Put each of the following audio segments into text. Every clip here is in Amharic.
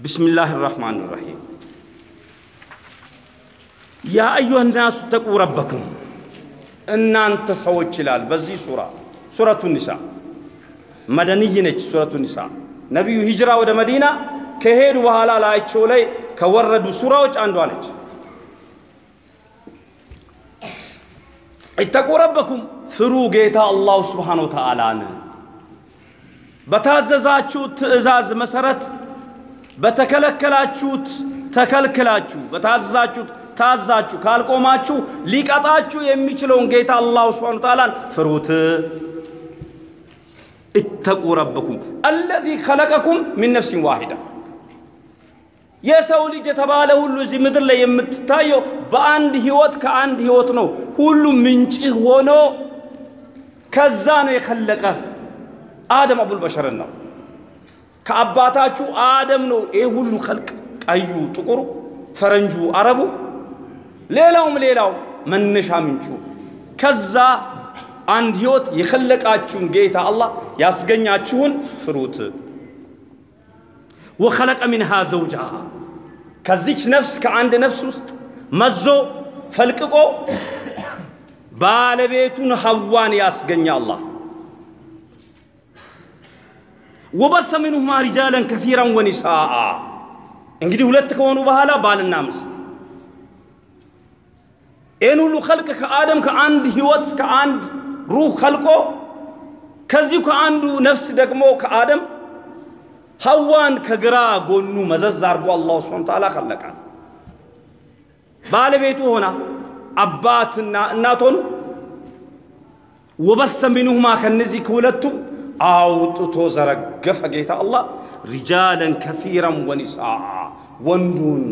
ቢስሚላህ ራህማን ራሂም ያ አዩሃ ናሱ ተቁ ረበኩም። እናንተ ሰዎች ይላል በዚህ ሱራ ሱረቱ ኒሳ። መደንይ ነች ሱረቱ ኒሳ። ነቢዩ ሂጅራ ወደ መዲና ከሄዱ በኋላ ላያቸው ላይ ከወረዱ ሱራዎች አንዷ ነች። ኢተቁ ረበኩም ፍሩ ጌታ አላሁ ስብሓነ ወተዓላን። በታዘዛችሁት ትእዛዝ መሰረት በተከለከላችሁት ተከልክላችሁ በታዘዛችሁት ታዛችሁ ካልቆማችሁ ሊቀጣችሁ የሚችለውን ጌታ አላሁ ስብሓነ ወተዓላን ፍሩት። እተቁ ረበኩም አለዚ ከለቀኩም ሚን ነፍሲን ዋሂዳ የሰው ልጅ የተባለ ሁሉ እዚህ ምድር ላይ የምትታየው በአንድ ህይወት ከአንድ ህይወት ነው። ሁሉ ምንጭህ ሆኖ ከዛ ነው የከለቀ አደም አቡል በሸርን ነው። ከአባታችሁ አደም ነው። ይህ ሁሉ ከልቅ ቀዩ፣ ጥቁሩ፣ ፈረንጁ፣ አረቡ፣ ሌላውም ሌላው መነሻ ምንጩ። ከዛ አንድ ህይወት የከለቃችሁን ጌታ አላህ ያስገኛችሁን ፍሩት። ወኸለቀ ሚንሃ ዘውጃሃ። ከዚች ነፍስ ከአንድ ነፍስ ውስጥ መዞ ፈልቅቆ ባለቤቱን ሐዋን ያስገኘ አላህ ወበሰ ሚንሁማ ሪጃለን ከሲራን ወኒሳአ እንግዲህ ሁለት ከሆኑ በኋላ ባልና ምስት ይህን ሁሉ ኸልቅ ከአደም ከአንድ ህይወት ከአንድ ሩህ ኸልቆ ከዚሁ ከአንዱ ነፍስ ደግሞ ከአደም ሐዋን ከግራ ጎኑ መዘዝ አድርጎ አላሁ ስብሐነ ወተዓላ ኸለቃል። ባለቤቱ ሆና አባትና እናት ሆኑ። ወበሰ ሚንሁማ ከነዚህ ከሁለቱ አውጥቶ ዘረገፈ ጌታ አላህ ሪጃለን ከሲረን ወኒሳአ ወንዱን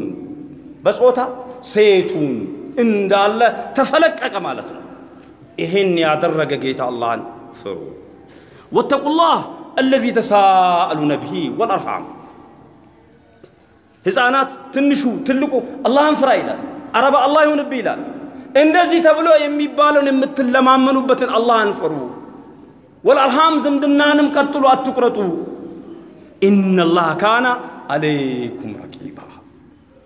በጾታ ሴቱን እንዳለ ተፈለቀቀ ማለት ነው። ይሄን ያደረገ ጌታ አላህን ፍሩ። ወተቁላህ አለዚ ተሳአሉነ ብሂ ወልአርሐም ሕፃናት ትንሹ ትልቁ አላህን ፍራ ይላል። አረባ አላህ ይሁንብህ ይላል። እንደዚህ ተብሎ የሚባለውን የምትለማመኑበትን አላህን ፍሩ። ወልአርሃም ዝምድናንም ቀጥሎ አትቁረጡ። ኢነላህ ካነ አለይኩም ረቂባ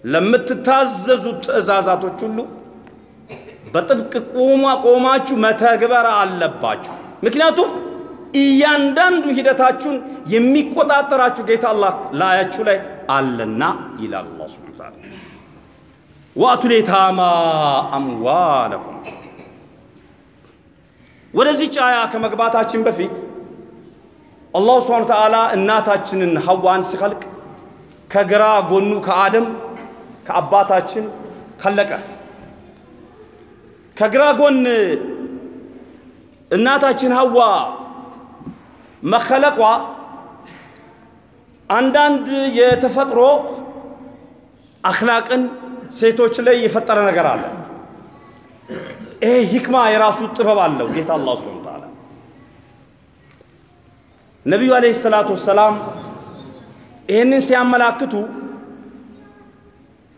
ለምትታዘዙት ትእዛዛቶች ሁሉ በጥብቅ ቆማ ቆማችሁ መተግበር አለባችሁ። ምክንያቱም እያንዳንዱ ሂደታችሁን የሚቆጣጠራችሁ ጌታ አላህ ላያችሁ ላይ አለና ይላል አላህ ሱብሓነሁ ወተዓላ። ወአቱል የታማ አምዋለሁም ወደዚች አያ ከመግባታችን በፊት አላሁ ስብሓነ ወተዓላ እናታችንን ሐዋን ሲኸልቅ ከግራ ጎኑ ከአደም ከአባታችን ከለቀ። ከግራ ጎን እናታችን ሐዋ መኸለቋ አንዳንድ የተፈጥሮ አኽላቅን ሴቶች ላይ የፈጠረ ነገር አለ። ይሄ ሂክማ የራሱ ጥበብ አለው ጌታ አላህ ሱብሓነሁ ወተዓላ። ነቢዩ ዓለይሂ ሰላቱ ወሰላም ይህንን ሲያመላክቱ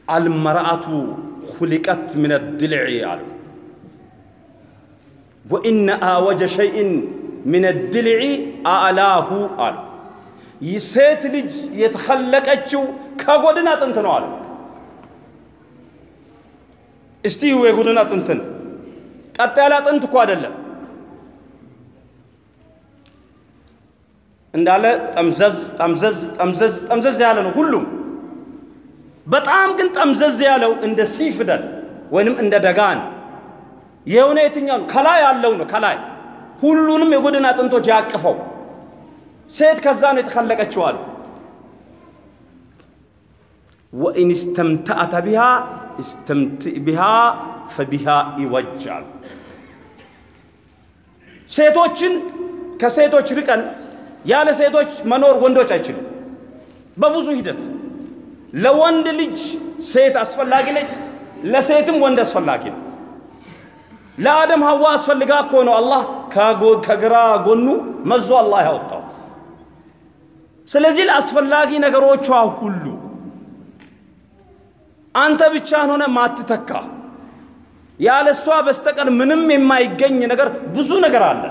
አልመርአቱ ሁሊቀት ምን ድልዕ አሉ። ወኢነ አወጀ ሸይእን ምን ድልዕ አዕላሁ አሉ። ሴት ልጅ የተኸለቀችው ከጎድን አጥንት ነው አሉ። እስቲ የጎድን አጥንትን ቀጥ ያለ አጥንት እኮ አይደለም እንዳለ ጠምዘዝ ጠምዘዝ ጠምዘዝ ጠምዘዝ ያለ ነው ሁሉም። በጣም ግን ጠምዘዝ ያለው እንደ ሲ ፊደል ወይንም እንደ ደጋን የሆነ የትኛው ነው? ከላይ ያለው ነው። ከላይ ሁሉንም የጎድን አጥንቶች ያቅፈው ሴት ከዛ ነው የተኸለቀችው አሉ። ወኢን እስተምተአተ ቢሃ እስተምትእ ቢሃ ፈቢሃ ይወጃል። ሴቶችን ከሴቶች ርቀን ያለ ሴቶች መኖር ወንዶች አይችሉም። በብዙ ሂደት ለወንድ ልጅ ሴት አስፈላጊ ነች፣ ለሴትም ወንድ አስፈላጊ ነው። ለአደም ሐዋ አስፈልጋ እኮ ነው አላህ ከግራ ጎኑ መዞ አላህ ያወጣው። ስለዚህ ለአስፈላጊ ነገሮቿ ሁሉ አንተ ብቻህን ሆነ ማትተካ ያለ እሷ በስተቀር ምንም የማይገኝ ነገር ብዙ ነገር አለ።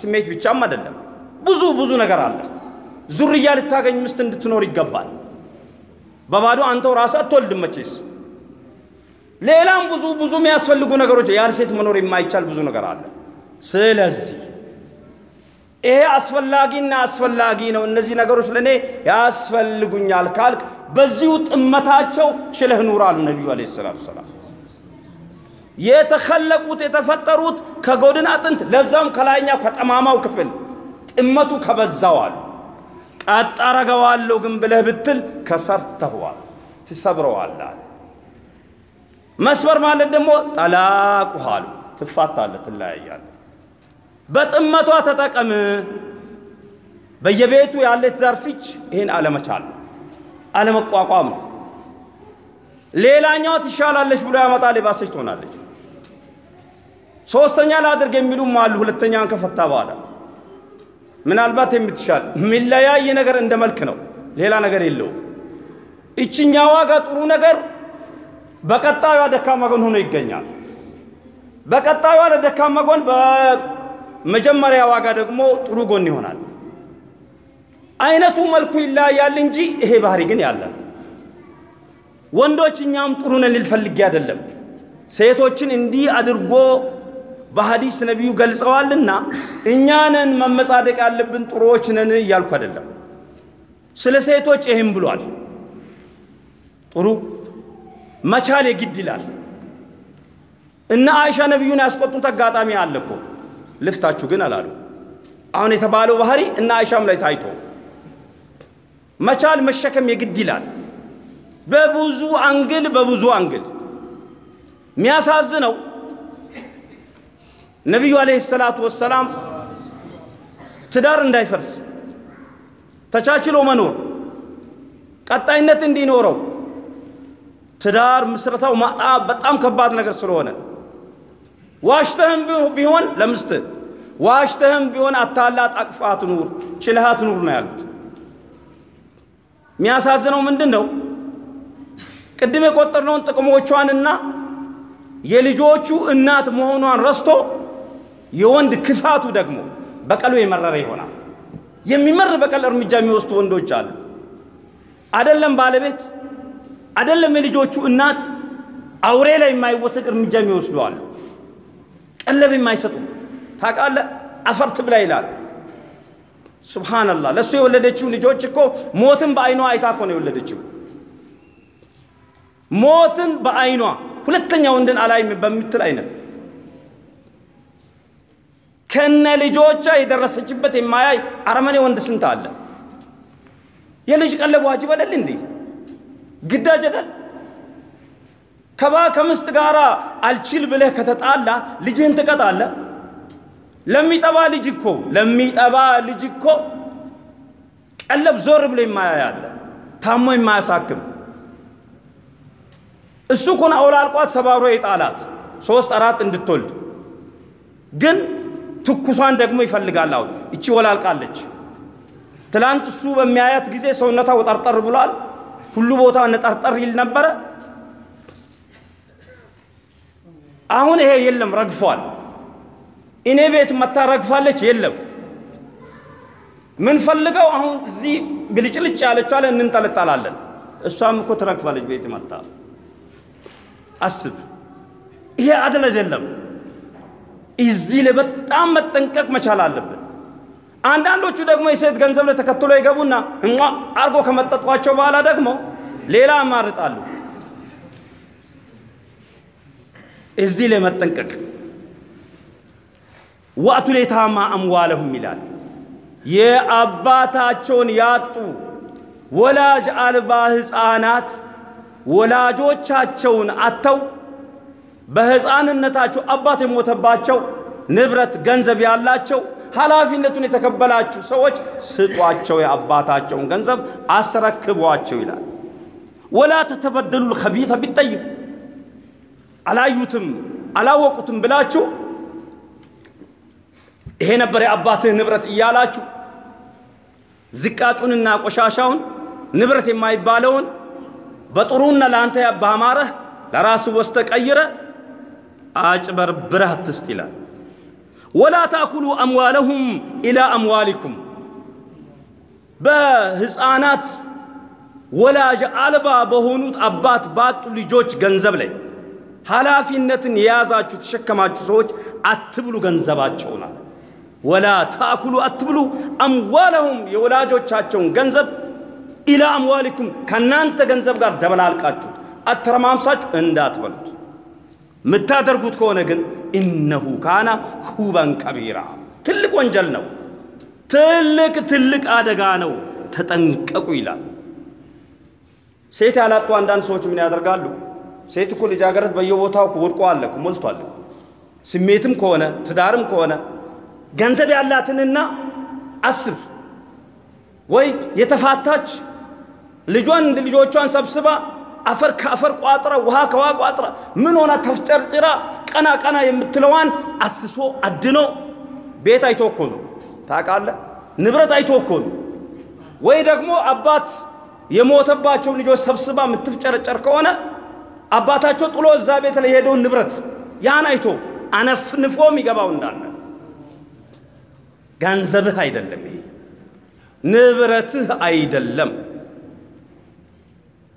ስሜት ብቻም አይደለም፣ ብዙ ብዙ ነገር አለ። ዙርያ ልታገኝ ምስት እንድትኖር ይገባል። በባዶ አንተው ራስህ አትወልድም መቼስ። ሌላም ብዙ ብዙ የሚያስፈልጉ ነገሮች ያለ ሴት መኖር የማይቻል ብዙ ነገር አለ። ስለዚህ ይሄ አስፈላጊና አስፈላጊ ነው፣ እነዚህ ነገሮች ለእኔ ያስፈልጉኛል ካልክ በዚሁ ጥመታቸው ችለህ ኑር አሉ ነቢዩ ዓለይሂ ሰላቱ ወሰላም። የተኸለቁት የተፈጠሩት ከጎድን አጥንት ለዛም ከላይኛው ከጠማማው ክፍል ጥመቱ ከበዛው አሉ። ቀጥ አረገዋለሁ ግን ብለህ ብትል ከሰርተኸዋል፣ ትሰብረዋለህ አለ። መስበር ማለት ደግሞ ጠላቁህ አሉ። ትፋታለህ፣ ትለያያለህ። በጥመቷ ተጠቀም። በየቤቱ ያለ ትዳር ፍች ይህን አለመቻል ነው፣ አለመቋቋም ነው። ሌላኛዋ ትሻላለች ብሎ ያመጣል፣ የባሰች ትሆናለች። ሶስተኛ ላድርግ የሚሉም አሉ። ሁለተኛውን ከፈታ በኋላ ምናልባት የምትሻል የሚለያይ ነገር እንደ መልክ ነው፣ ሌላ ነገር የለውም። እችኛዋ ጋር ጥሩ ነገር በቀጣዩ ደካማ ጎን ሆኖ ይገኛል። በቀጣዩ ደካማ ጎን በመጀመሪያ ዋጋ ደግሞ ጥሩ ጎን ይሆናል። አይነቱ መልኩ ይለያያል እንጂ ይሄ ባህሪ ግን ያለ ነው። ወንዶች እኛም ጥሩ ነን ልል ፈልጌ አይደለም። ሴቶችን እንዲህ አድርጎ በሐዲስ ነቢዩ ገልጸዋልና እኛ ነን መመጻደቅ ያለብን ጥሩዎች ነን እያልኩ አይደለም። ስለ ሴቶች ይህም ብሏል። ጥሩ መቻል የግድ ይላል። እነ አይሻ ነቢዩን ያስቆጡት አጋጣሚ አለ እኮ ልፍታችሁ ግን አላሉ። አሁን የተባለው ባህሪ እነ አይሻም ላይ ታይቶ መቻል መሸከም የግድ ይላል። በብዙ angle በብዙ angle የሚያሳዝነው ነቢዩ عليه الصلاة والسلام ትዳር እንዳይፈርስ ተቻችሎ መኖር ቀጣይነት እንዲኖረው ትዳር ምስረታው በጣም ከባድ ነገር ስለሆነ ዋሽተህም ቢሆን ለምስትህ ዋሽተህም ቢሆን አታላት አቅፋት ኑር ችልሃት ኑር ነው ያሉት። የሚያሳዝነው ምንድን ነው? ቅድም የቆጠርነውን ጥቅሞቿንና የልጆቹ እናት መሆኗን ረስቶ የወንድ ክፋቱ ደግሞ በቀሉ የመረረ ይሆናል። የሚመር በቀል እርምጃ የሚወስዱ ወንዶች አሉ። አደለም ባለቤት አደለም የልጆቹ እናት አውሬ ላይ የማይወሰድ እርምጃ የሚወስዱ አሉ። ቀለብ የማይሰጡ ታውቃለህ፣ አፈር ትብላ ይላል። ሱብሃነላህ። ለእሱ የወለደችው ልጆች እኮ ሞትን በአይኗ አይታ እኮ ነው የወለደችው። ሞትን በአይኗ ሁለተኛ ወንድን አላይም በምትል አይነት ከነ ልጆቿ የደረሰችበት የማያይ አረመኔ ወንድ ስንት አለ? የልጅ ቀለብ ዋጅብ አይደል እንዴ? ግዳጅ አይደል? ከባ ከምስት ጋር አልችል ብለህ ከተጣላ ልጅህን ትቀጣለህ። ለሚጠባ ልጅ እኮ ለሚጠባ ልጅ እኮ ቀለብ ዞር ብሎ የማያይ አለ፣ ታሞ የማያሳክም እሱ ኮን አውላልቋት ሰባብሮ የጣላት ሶስት አራት እንድትወልድ ግን ትኩሷን ደግሞ ይፈልጋል። አሁን እቺ ወላልቃለች። ትላንት እሱ በሚያያት ጊዜ ሰውነቷ ወጠርጠር ብሏል። ሁሉ ቦታ ነጠርጠር ይል ነበረ። አሁን ይሄ የለም፣ ረግፏል። እኔ ቤት መታ ረግፋለች፣ የለም። ምን ፈልገው አሁን እዚህ ብልጭልጭ ያለችው አለ እንንጠለጠላለን። እሷም እኮ ትረግፋለች ቤት መታ። አስብ፣ ይሄ አድል አይደለም። እዚህ ላይ በጣም መጠንቀቅ መቻል አለብን። አንዳንዶቹ ደግሞ የሴት ገንዘብ ላይ ተከትሎ ይገቡና እሟ አርጎ ከመጠጧቸው በኋላ ደግሞ ሌላ ያማርጣሉ። እዚህ ላይ መጠንቀቅ ወአቱ ለየታማ አምዋለሁም ይላል። የአባታቸውን ያጡ ወላጅ አልባ ሕፃናት ወላጆቻቸውን አጥተው በሕፃንነታቸው አባት የሞተባቸው ንብረት ገንዘብ ያላቸው ኃላፊነቱን የተቀበላችሁ ሰዎች ስጧቸው፣ የአባታቸውን ገንዘብ አስረክቧቸው ይላል። ወላ ተተበደሉ ልከቢተ ቢጠይብ አላዩትም አላወቁትም ብላችሁ ይሄ ነበር የአባትህ ንብረት እያላችሁ ዝቃጩንና ቆሻሻውን ንብረት የማይባለውን በጥሩና ለአንተ ባማረህ ለራስህ ወስተ ቀይረ አጭበርብረህ አትስጥ ይላል። ወላ ታኩሉ አምዋለሁም ኢላ አምዋሊኩም በሕፃናት ወላጅ አልባ በሆኑት አባት ባጡ ልጆች ገንዘብ ላይ ኃላፊነትን የያዛችሁ ተሸከማችሁ ሰዎች አትብሉ ገንዘባቸውን አለ። ወላ ታኩሉ አትብሉ አምዋለሁም የወላጆቻቸውን ገንዘብ ኢላ አምዋሊኩም ከእናንተ ገንዘብ ጋር ደበላልቃችሁ አተረማምሳችሁ እንዳትበሉት። የምታደርጉት ከሆነ ግን ኢነሁ ካና ሁበን ቀቢራ ትልቅ ወንጀል ነው። ትልቅ ትልቅ አደጋ ነው። ተጠንቀቁ ይላል። ሴት ያላጡ አንዳንድ ሰዎች ምን ያደርጋሉ? ሴት እኮ ልጃገረድ በየቦታው ወድቆ አለ ሞልቷል። ስሜትም ከሆነ ትዳርም ከሆነ ገንዘብ ያላትንና አስብ ወይ የተፋታች ልጇን ልጆቿን ሰብስባ አፈር ከአፈር ቋጥራ ውሃ ከውሃ ቋጥራ ምን ሆና ተፍጨርጭራ ቀና ቀና የምትለዋን አስሶ አድኖ ቤት አይቶ እኮ ነው ታውቃለህ። ንብረት አይቶ እኮ ነው። ወይ ደግሞ አባት የሞተባቸው ልጆች ሰብስባ የምትፍጨረጨር ከሆነ አባታቸው ጥሎ እዛ ቤት ላይ የሄደውን ንብረት ያን አይቶ አነፍንፎ የሚገባው እንዳለ ገንዘብህ አይደለም፣ ይሄ ንብረትህ አይደለም።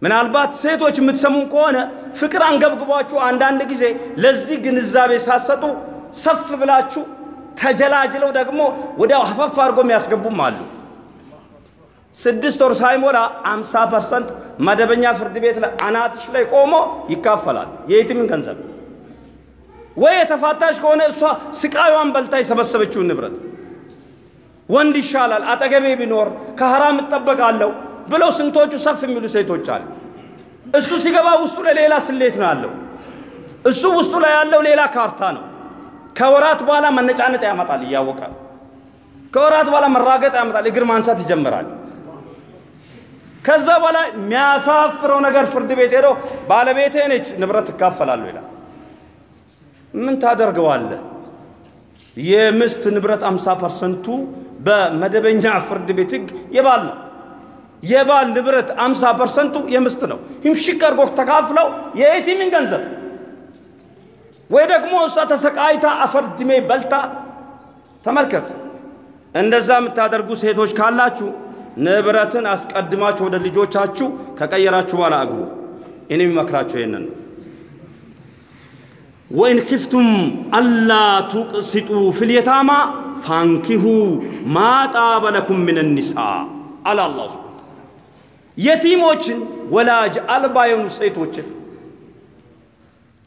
ምናልባት ሴቶች የምትሰሙን ከሆነ ፍቅር አንገብግቧችሁ አንዳንድ ጊዜ ለዚህ ግንዛቤ ሳሰጡ ሰፍ ብላችሁ ተጀላጅለው ደግሞ ወዲያው ሀፈፍ አድርጎ የሚያስገቡም አሉ። ስድስት ወር ሳይሞላ አምሳ percent መደበኛ ፍርድ ቤት አናትሽ ላይ ቆሞ ይካፈላል የየቲምን ገንዘብ። ወይ የተፋታሽ ከሆነ እሷ ስቃዩን በልታ የሰበሰበችውን ንብረት ወንድ ይሻላል አጠገቤ ቢኖር ከሐራም እጠበቃለሁ ብለው ስንቶቹ ሰፍ የሚሉ ሴቶች አሉ። እሱ ሲገባ ውስጡ ላይ ሌላ ስሌት ነው ያለው። እሱ ውስጡ ላይ ያለው ሌላ ካርታ ነው። ከወራት በኋላ መነጫነጥ ያመጣል እያወቀ ከወራት በኋላ መራገጥ ያመጣል። እግር ማንሳት ይጀምራል። ከዛ በኋላ የሚያሳፍረው ነገር ፍርድ ቤት ሄዶ ባለቤቴ ነች ንብረት ትካፈላለሁ ይላል። ምን ታደርገዋለህ? የምስት ንብረት አምሳ percent ኡ በመደበኛ ፍርድ ቤት ህግ የባል ነው። የባል ንብረት አምሳ percent ኡ የምስት ነው። ይምሽቅ አድርጎ ተካፍለው የየቲምን ገንዘብ ወይ ደግሞ እሷ ተሰቃይታ አፈር ድሜ በልታ ተመልከት። እንደዛ የምታደርጉ ሴቶች ካላችሁ ንብረትን አስቀድማችሁ ወደ ልጆቻችሁ ከቀየራችሁ በኋላ አግቡ። እኔ የሚመክራቸው ይህንን ነው። ወኢን ኪፍቱም አላ ቱቅሲጡ ፊል የታማ ፋንኪሁ ማ ጣበ ሚነ ኒሳ አለ አላህ የቲሞችን ወላጅ አልባ የሆኑ ሴቶችን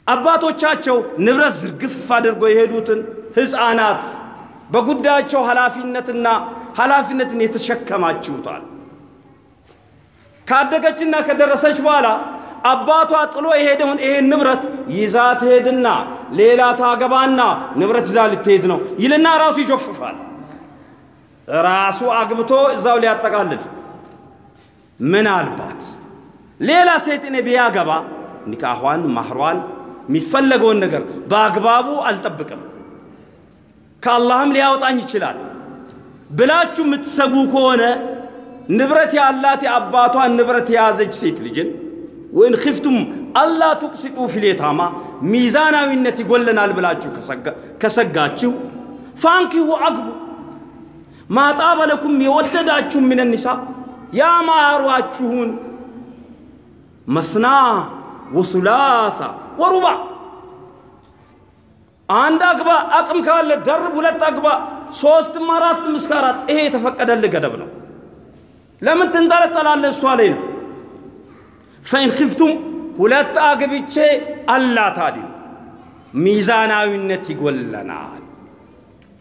አባቶቻቸው ንብረት ዝርግፍ አድርጎ የሄዱትን ሕፃናት በጉዳያቸው ኃላፊነትና ኃላፊነትን የተሸከማችሁታል። ካደገችና ከደረሰች በኋላ አባቷ ጥሎ የሄደውን ይሄን ንብረት ይዛ ትሄድና ሌላ ታገባና ንብረት ይዛ ልትሄድ ነው ይልና ራሱ ይጆፍፋል። ራሱ አግብቶ እዛው ሊያጠቃልል ምናልባት ሌላ እኔ ቢያገባ ኒካኋን ማህሯን የሚፈለገውን ነገር በአግባቡ አልጠብቅም። ከአላህም ሊያወጣኝ ይችላል። ብላችሁ የምትሰጉ ከሆነ ንብረት ያላት የአባቷን ንብረት የያዘች ሴት ልጅን ወይን ኽፍቱም አላ ቱቅሲጡ ፊል የታማ ሚዛናዊነት ይጎለናል ብላችሁ ከሰጋችሁ ፋንኪሁ አግቡ። ማጣበ ለኩም የወደዳችሁ ምን ኒሳ ያማሯችሁን መስና ወሱላሳ ወሩባ አንድ አግባ፣ አቅም ካለ ደርብ፣ ሁለት አግባ፣ ሶስትም አራትም እስከ አራት ይሄ የተፈቀደልህ ገደብ ነው። ለምን ትንጠለጠላለህ? እሷ ላይ ነው። ፈኢን ኺፍቱም ሁለት አግብቼ አላ ታዲሉ ሚዛናዊነት ይጎለናል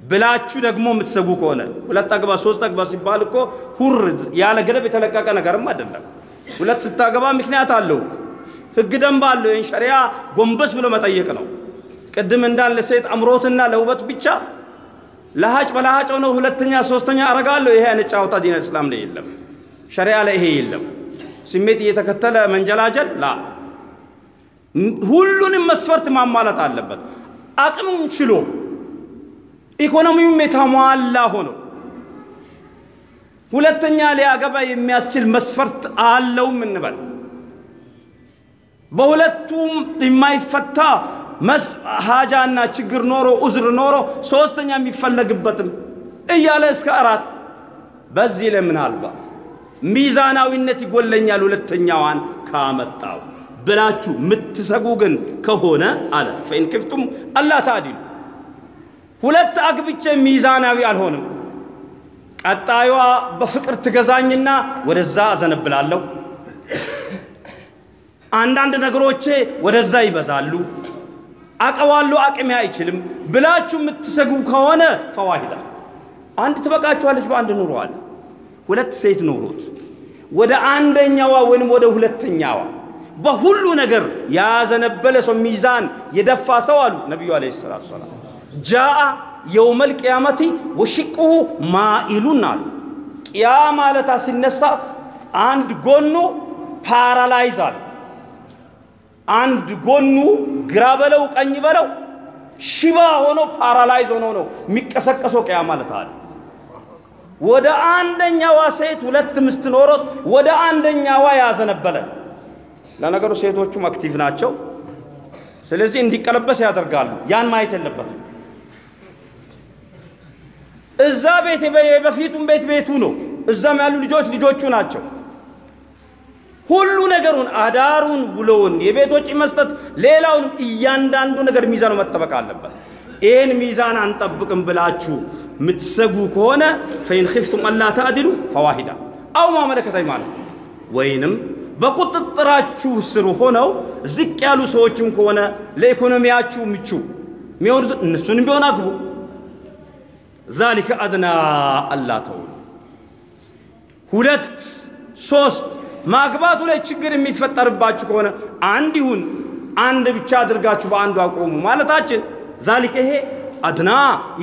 ብላችሁ ደግሞ የምትሰጉ ከሆነ ሁለት አግባ ሶስት አግባ ሲባል እኮ ሁር ያለ ገደብ የተለቀቀ ነገርም አይደለም። ሁለት ስታገባ ምክንያት አለው፣ ህግ ደንብ አለው። ይህን ሸሪያ ጎንበስ ብሎ መጠየቅ ነው። ቅድም እንዳለ ሴት አምሮትና ለውበት ብቻ ለሀጭ በለሀጭ ሆነው ሁለተኛ ሶስተኛ አረጋለሁ። ይሄ አይነት ጫወታ ዲን እስላም ላይ የለም፣ ሸሪያ ላይ ይሄ የለም። ስሜት እየተከተለ መንጀላጀል ላ ሁሉንም መስፈርት ማሟላት አለበት። አቅምም ችሎ ኢኮኖሚውም የተሟላ ሆኖ ሁለተኛ ሊያገባ የሚያስችል መስፈርት አለውም እንበል። በሁለቱም የማይፈታ ሀጃና ችግር ኖሮ ኡዝር ኖሮ ሶስተኛ የሚፈለግበትም እያለ እስከ አራት በዚህ ላይ ሚዛናዊነት ይጎለኛል ሁለተኛዋን ካመጣው ብላችሁ የምትሰጉ ግን ከሆነ አለ። ፈኢን ክፍቱም አላ ታዲሉ ሁለት አግብቼ ሚዛናዊ አልሆንም፣ ቀጣዩዋ በፍቅር ትገዛኝና ወደዛ አዘነብላለሁ፣ አንዳንድ ነገሮቼ ወደዛ ይበዛሉ፣ አቀዋለሁ፣ አቅሜ አይችልም። ብላችሁ የምትሰጉ ከሆነ ፈዋሂዳ። አንድ ትበቃችኋለች። በአንድ ኑሮ አለ ሁለት ሴት ኖሮት ወደ አንደኛዋ ወይም ወደ ሁለተኛዋ በሁሉ ነገር ያዘነበለ ሰው ሚዛን የደፋ ሰው አሉ ነቢዩ ዓለይሂ ሰላቱ ወሰላም ጃአ የውመል ቅያመቲ ወሽቅሁ ማኢሉን አሉ። ቅያ ማለታ ሲነሳ አንድ ጎኑ paralyze አሉ። አንድ ጎኑ ግራ በለው ቀኝ በለው ሽባ ሆኖ paralyze ሆኖ ነው የሚቀሰቀሰው ቅያማ ለት አለ። ወደ አንደኛዋ ሴት ሁለት ምስት ኖሮት ወደ አንደኛዋ ያዘነበለ። ለነገሩ ሴቶቹም active ናቸው። ስለዚህ እንዲቀለበስ ያደርጋሉ። ያን ማየት የለበትም። እዛ ቤት በፊቱም ቤት ቤቱ ነው። እዛም ያሉ ልጆች ልጆቹ ናቸው። ሁሉ ነገሩን አዳሩን፣ ውሎውን፣ የቤት ወጪ መስጠት፣ ሌላውንም እያንዳንዱ ነገር ሚዛኑ መጠበቅ አለበት። ይህን ሚዛን አንጠብቅም ብላችሁ የምትሰጉ ከሆነ ፈኢን ኺፍቱም አላ ተዕዲሉ ፈዋሂዳ አው ማ መለከት አይማኑኩም ወይንም በቁጥጥራችሁ ስር ሆነው ዝቅ ያሉ ሰዎችም ከሆነ ለኢኮኖሚያችሁ ምቹ የሚሆኑት እነሱንም ቢሆን አግቡ። ዛሊከ አድና አላ ሁለት ሶስት ማግባቱ ላይ ችግር የሚፈጠርባችሁ ከሆነ አንድ ይሁን አንድ ብቻ አድርጋችሁ በአንዱ አቆሙ ማለታችን ዛሊከ ይሄ አድና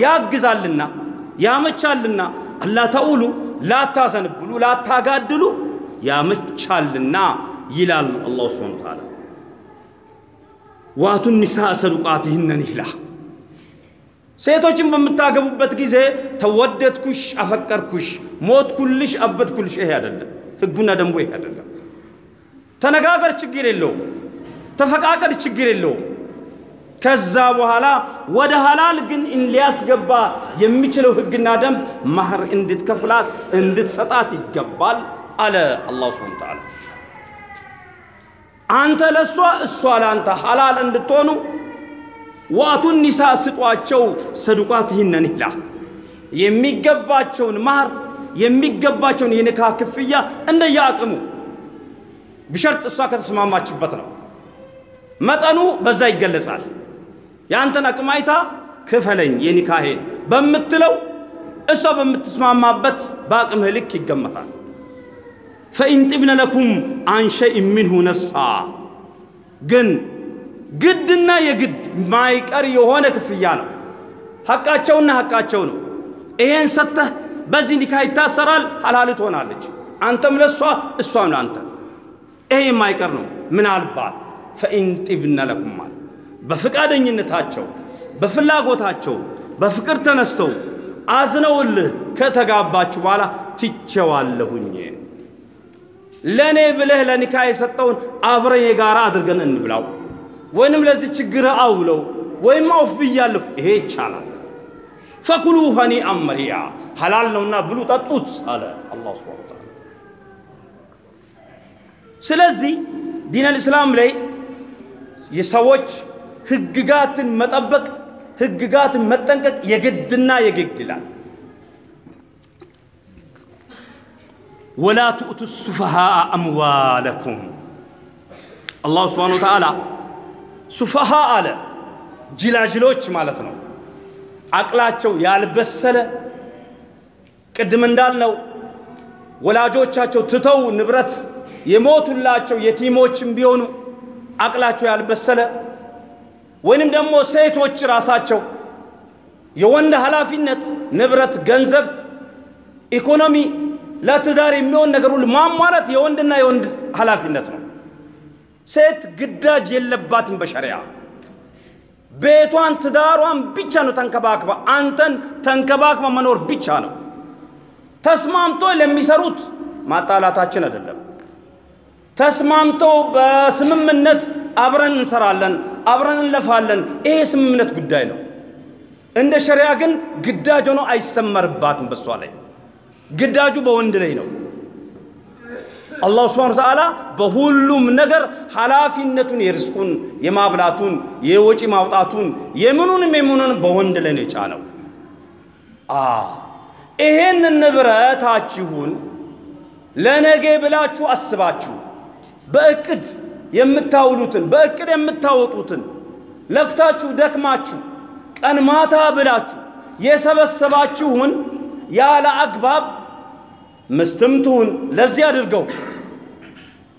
ያግዛልና ያመቻልና አላ ላታዘንብሉ ላታጋድሉ ያመቻልና ይላል አላሁ ስብሓነ ወተዓላ። ዋቱ ኒሳ ሰዱቃትህነ ኒህላ ሴቶችን በምታገቡበት ጊዜ ተወደድኩሽ፣ አፈቀርኩሽ፣ ሞትኩልሽ፣ አበድኩልሽ ይሄ አይደለም። ህጉና ደንቡ ይሄ አይደለም። ተነጋገር፣ ችግር የለውም። ተፈቃቀድ፣ ችግር የለውም። ከዛ በኋላ ወደ ሀላል ግን ሊያስገባ የሚችለው ህግና ደንብ ማህር እንድትከፍላት እንድትሰጣት ይገባል አለ አላሁ ስብሓነ ወተዓላ። አንተ ለእሷ እሷ ለአንተ ሀላል እንድትሆኑ ዋቱን ኒሳ ስጧቸው፣ ሰዱቃትህነ ኒህላ የሚገባቸውን ማህር የሚገባቸውን የኒካ ክፍያ እንደየአቅሙ ብሸርጥ እሷ ከተስማማችበት ነው። መጠኑ በዛ ይገለጻል። የአንተን አቅም አይታ ክፈለኝ የኒካሄን በምትለው እሷ በምትስማማበት በአቅምህ ልክ ይገመታል። ፈኢን ጢብነ ለኩም አን ሚንሁ ነፍሳ ግን ግድና የግድ ማይቀር የሆነ ክፍያ ነው። ሐቃቸውና ሐቃቸው ነው። ይሄን ሰጥተህ በዚህ ኒካ ይታሰራል፣ ሐላል ትሆናለች። አንተም ለእሷ እሷም ለአንተ። ይሄ የማይቀር ነው። ምናልባት ፈኢን ጢብነ ለኩም በፍቃደኝነታቸው በፍላጎታቸው በፍቅር ተነስተው አዝነውልህ ከተጋባችሁ በኋላ ትቼዋለሁኝ ለእኔ ብለህ ለኒካ የሰጠውን አብረን የጋራ አድርገን እንብላው ወይንም ለዚህ ችግር አውለው ወይም አውፍ ብያለሁ። ይሄ ይቻላል። ፈኩሉ ሀኒአን መሪያ ሐላል ነውና ብሉ ጠጡት አለ አላህ ሱብሓነሁ ወተዓላ። ስለዚህ ዲነል እስላም ላይ የሰዎች ህግጋትን መጠበቅ ህግጋትን መጠንቀቅ የግድና የግድ ይላል። ወላ ትኡቱ ሱፈሃ አምዋለኩም አላሁ ስብሓነሁ ወተዓላ ሱፈሃ አለ ጅላጅሎች ማለት ነው። አቅላቸው ያልበሰለ ቅድም እንዳልነው ወላጆቻቸው ትተው ንብረት የሞቱላቸው የቲሞችም ቢሆኑ አቅላቸው ያልበሰለ ወይንም ደግሞ ሴቶች ራሳቸው የወንድ ኃላፊነት ንብረት፣ ገንዘብ፣ ኢኮኖሚ ለትዳር የሚሆን ነገር ሁሉ ማሟላት የወንድና የወንድ ኃላፊነት ነው። ሴት ግዳጅ የለባትም በሸሪያ ቤቷን ትዳሯን ብቻ ነው ተንከባክባ አንተን ተንከባክባ መኖር ብቻ ነው። ተስማምቶ ለሚሰሩት ማጣላታችን አይደለም። ተስማምተው በስምምነት አብረን እንሰራለን፣ አብረን እንለፋለን። ይሄ የስምምነት ጉዳይ ነው። እንደ ሸሪያ ግን ግዳጅ ሆኖ አይሰመርባትም። በሷ ላይ ግዳጁ በወንድ ላይ ነው። አላሁ ስብሓነ ወተዓላ በሁሉም ነገር ኃላፊነቱን የርዝቁን የማብላቱን የወጪ ማውጣቱን የምኑንም የምኑንም በወንድ ላይ ነው የጫነው። ይሄን ንብረታችሁን ለነገ ብላችሁ አስባችሁ በእቅድ የምታውሉትን በእቅድ የምታወጡትን ለፍታችሁ ደክማችሁ ቀን ማታ ብላችሁ የሰበሰባችሁን ያለ አግባብ ምስትም ትሁን ለዚህ አድርገው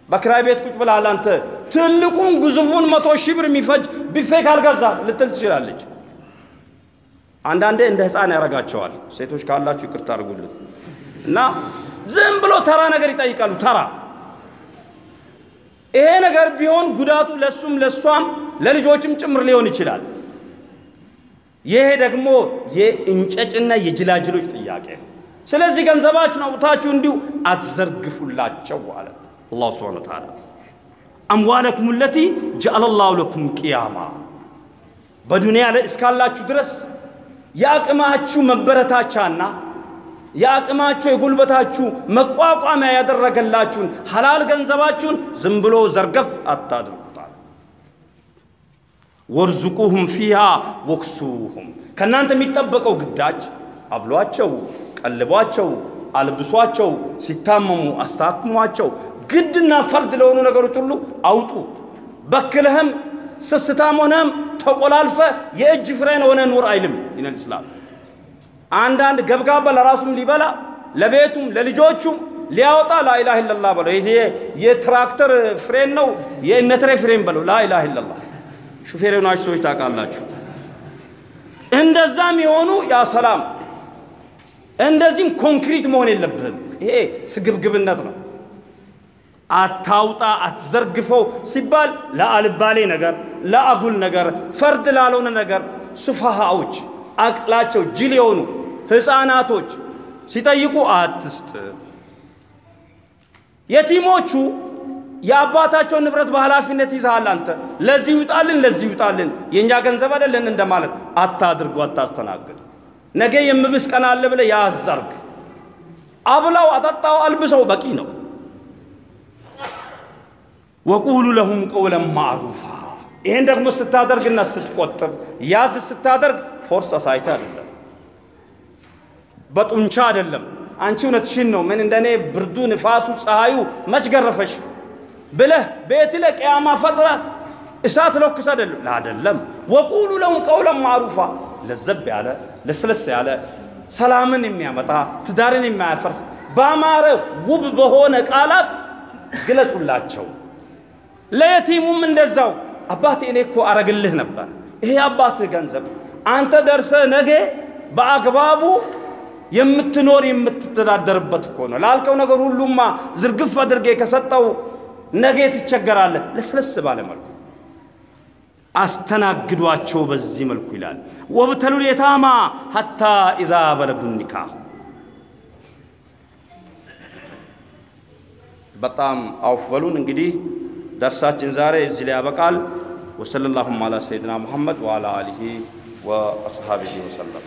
በክራይ ቤት ቁጭ ብላል። አንተ ትልቁን ግዙፉን መቶ ሺህ ብር የሚፈጅ ቢፌ ካልገዛ ልትል ትችላለች። አንዳንዴ እንደ ሕፃን ያደርጋቸዋል። ሴቶች ካላችሁ ይቅርታ አድርጉልን እና ዝም ብሎ ተራ ነገር ይጠይቃሉ። ተራ ይሄ ነገር ቢሆን ጉዳቱ ለሱም ለሷም ለልጆችም ጭምር ሊሆን ይችላል። ይሄ ደግሞ የእንጨጭና የጅላጅሎች ጥያቄ ነው። ስለዚህ ገንዘባችሁን አውጥታችሁ እንዲሁ አትዘርግፉላቸው አለ አላሁ ስብሓነ ወተዓላ። አምዋለኩም ለቲ ላሁ ለኩም ቅያማ በዱንያ ላይ እስካላችሁ ድረስ የአቅማችሁ መበረታቻና የአቅማችሁ የጉልበታችሁ መቋቋሚያ ያደረገላችሁን ሐላል ገንዘባችሁን ዝም ብሎ ዘርገፍ አታድርጉታል። ወርዙቁሁም ፊሃ ወክሱሁም ከእናንተ የሚጠበቀው ግዳጅ አብሏቸው፣ ቀልቧቸው፣ አልብሷቸው፣ ሲታመሙ አስታክሟቸው፣ ግድና ፈርድ ለሆኑ ነገሮች ሁሉ አውጡ። በክለህም ስስታም ሆነም ተቆላልፈ የእጅ ፍሬን ሆነ ኑር አይልም ይነል እስላም። አንዳንድ ገብጋባ ለራሱም ሊበላ ለቤቱም ለልጆቹም ሊያወጣ ላኢላህ ኢለላህ በለው። ይሄ የትራክተር ፍሬን ነው የእነትሬ ፍሬን በለው። ላኢላህ ኢለላህ ሹፌር የሆናችሁ ሰዎች ታውቃላችሁ። እንደዛም የሆኑ ያ ሰላም፣ እንደዚህም ኮንክሪት መሆን የለብህም። ይሄ ስግብግብነት ነው። አታውጣ አትዘርግፈው ሲባል ለአልባሌ ነገር፣ ለአጉል ነገር፣ ፈርድ ላልሆነ ነገር ሱፋሃዎች አቅላቸው ጅል የሆኑ ሕፃናቶች ሲጠይቁ አትስጥ። የቲሞቹ የአባታቸውን ንብረት በኃላፊነት ይዛሃል አንተ። ለዚህ ይውጣልን፣ ለዚህ ይውጣልን፣ የእኛ ገንዘብ አይደለን እንደማለት አታድርጉ፣ አታስተናግድ። ነገ የሚብስ ቀን አለ ብለህ ያዝ አርግ። አብላው፣ አጠጣው፣ አልብሰው በቂ ነው። وقولوا لهم قولا معروفا። ይህን ደግሞ ስታደርግና ስትቆጥብ ያዝ ስታደርግ force አሳይተ አይደለም፣ በጡንቻ አይደለም። አንቺ እውነትሽን ነው ምን እንደኔ ብርዱ፣ ንፋሱ፣ ፀሐዩ መች ገረፈሽ ብለህ ቤት ለቅያማ ፈጥረ እሳት ለኩስ አይደለም አይደለም። ወቁሉ ለሁም ቀውለን ማዕሩፋ ለዘብ ያለ ለስለስ ያለ ሰላምን የሚያመጣ ትዳርን የማያፈርስ በአማረ ውብ በሆነ ቃላት ግለጹላቸው። ለየቲሙም እንደዛው አባቴ እኔ እኮ አረግልህ ነበር። ይሄ አባትህ ገንዘብ አንተ ደርሰህ ነገ በአግባቡ የምትኖር የምትተዳደርበት እኮ ነው። ላልከው ነገር ሁሉማ ዝርግፍ አድርጌ ከሰጠው ነገ ትቸገራለህ። ለስለስ ባለ መልኩ አስተናግዷቸው በዚህ መልኩ ይላል። ወብተሉል የታማ ሐታ ኢዛ በለጉ ኒካህ በጣም አውፍ በሉን። እንግዲህ ደርሳችን ዛሬ እዚህ ላይ ያበቃል። ወሰለላሁም አላ ሰይድና ሙሐመድ ወአላ አሊሂ ወአስሃቢሂ ወሰለም